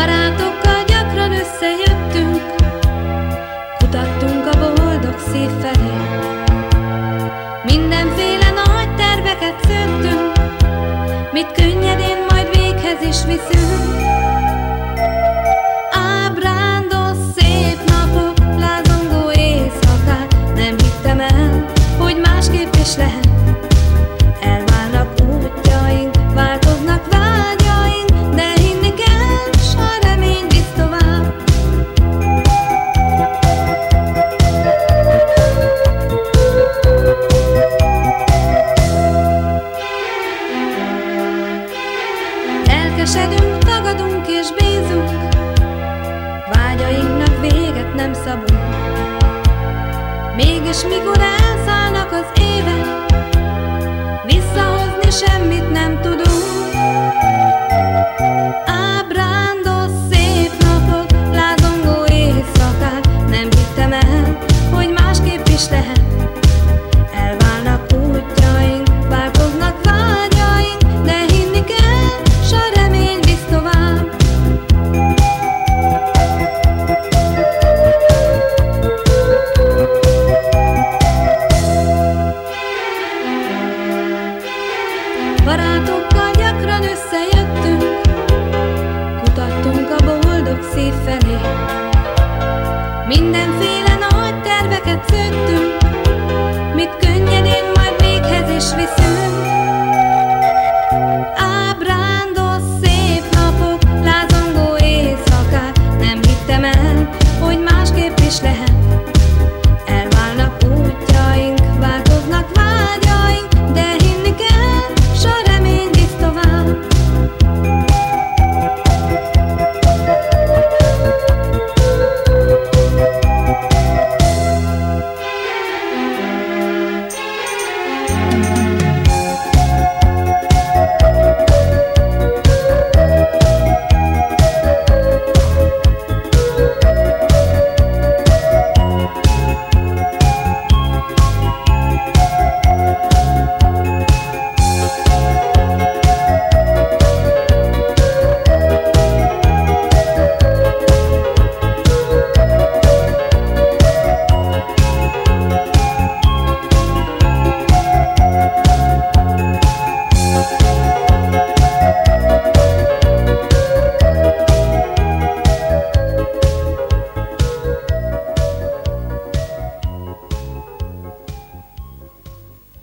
Barátokkal gyakran összejöttünk, kutattunk a boldog szép felé. Mindenféle nagy terveket szőttünk, mit könnyedén majd véghez is viszünk. Ábrándó szép napok, lázongó éjszakák, nem hittem el, hogy másképp is lehet. és mikor elszállnak az évek, visszahozni semmit nem tudok. gyönyörűen összejöttünk, kutattunk a boldog szív felé.